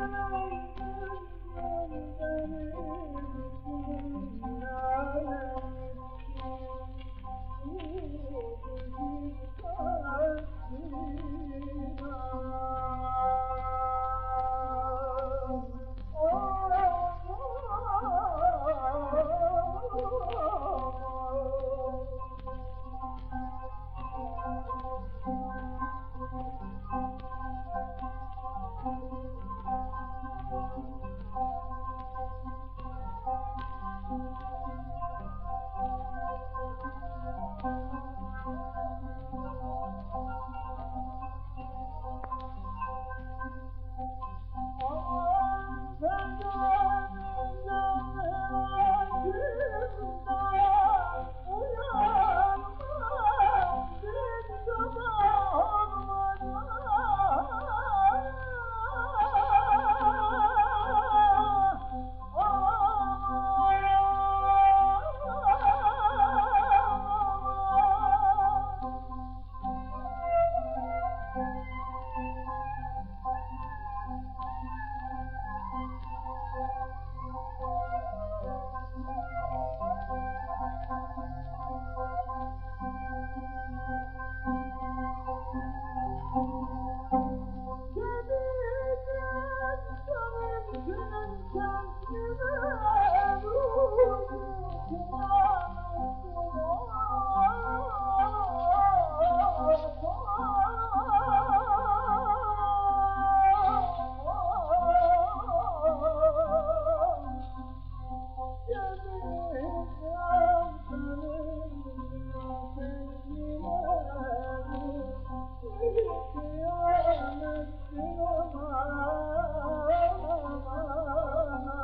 Thank you. thank you 救救妈妈！